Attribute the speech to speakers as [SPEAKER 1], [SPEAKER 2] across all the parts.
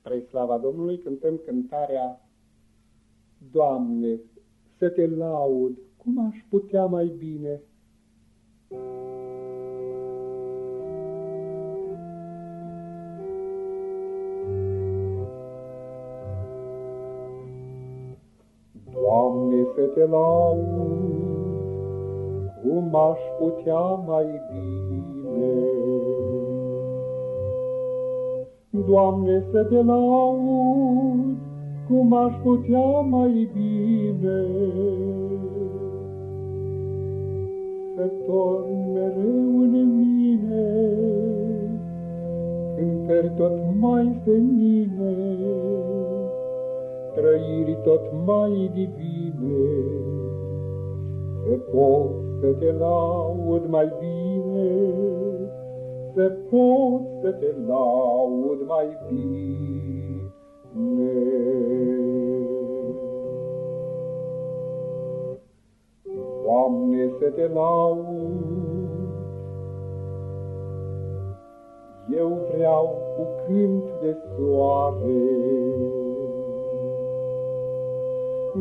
[SPEAKER 1] Spre slava Domnului cântăm cântarea Doamne, să te laud, cum aș putea mai bine? Doamne, să te laud, cum aș putea mai bine? Doamne, să te laud, cum aș putea mai bine. Să torn mereu în mine, cântări tot mai senine, trăiri tot mai divine, să pot să te laud mai bine, să pot să te laud mai bine. Doamne, să te laud, eu vreau cu cânt de soare.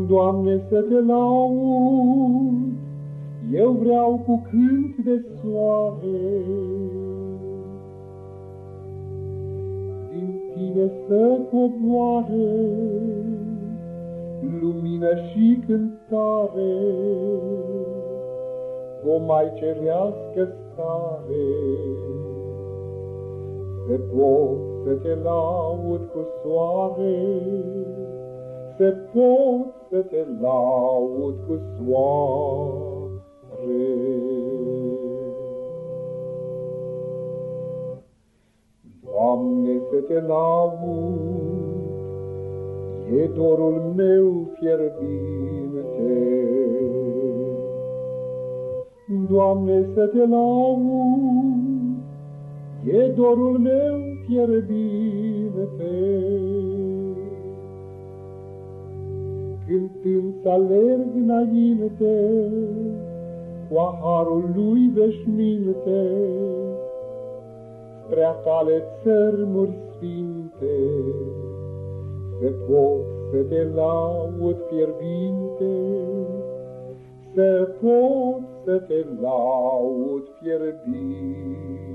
[SPEAKER 1] Doamne, să te laud, eu vreau cu cânt de soare. Tine să coboare lumină și cântare, o mai cerească stare. Să pot să te laud cu soare, să pot să te laud cu soare. Doamne, să te laud, e dorul meu fierbinte. Doamne, să te laud, e dorul meu fierbinte. Cântând să alerg înainte, cu aharul lui veșminte, prea tale țărmuri sfinte, să pot să te laud fierbinte, să pot să te laud fierbinte.